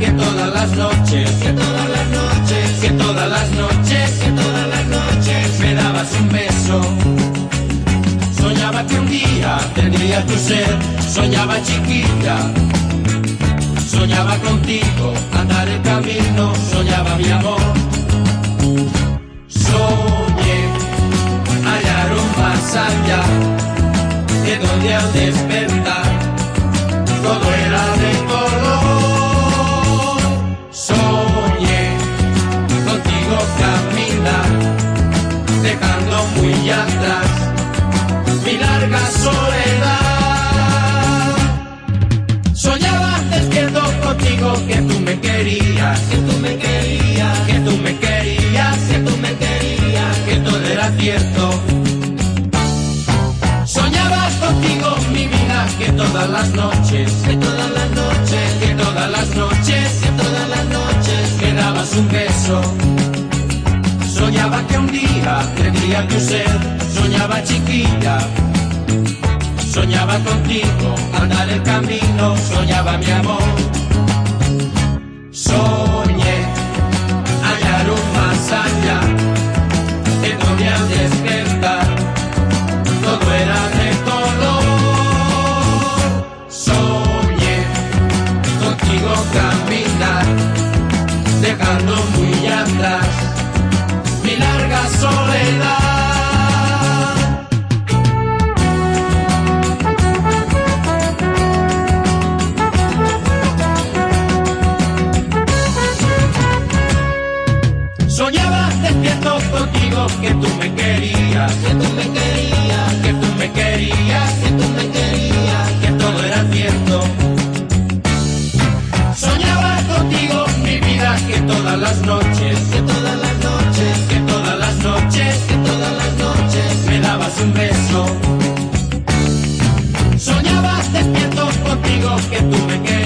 que todas las noches, que todas las noches, que todas las noches, que todas las noches me dabas un beso. Soñaba que un día tendría tu ser, soñaba chiquita. Soñaba contigo, andar el camino, soñaba mi amor. Mi larga soledad. Soñaba despierto contigo que tú me querías, que tú me querías, que tú me querías, que tú me querías, que todo era cierto. Soñaba contigo mi vida, que todas las noches, que todas las noches, que todas las noches, que todas las noches, me dabas un beso. Soñaba que un día tendría tu ser, soñaba chiquilla. Soñaba contigo, andar el camino, soñaba mi amor. Soñé hallar un más allá, de donde al despertar todo era de color. Soñé contigo caminar, dejando muy atrás que tú me querías, que tú me querías, que tú me querías, que tú me querías, que todo era cierto. Soñaba contigo mi vida que todas las noches, que todas las noches, que todas las noches, que todas las noches me dabas un beso. Soñaba despierto contigo que tú me querías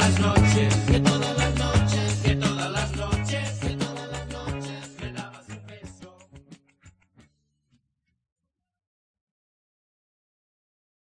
las noches.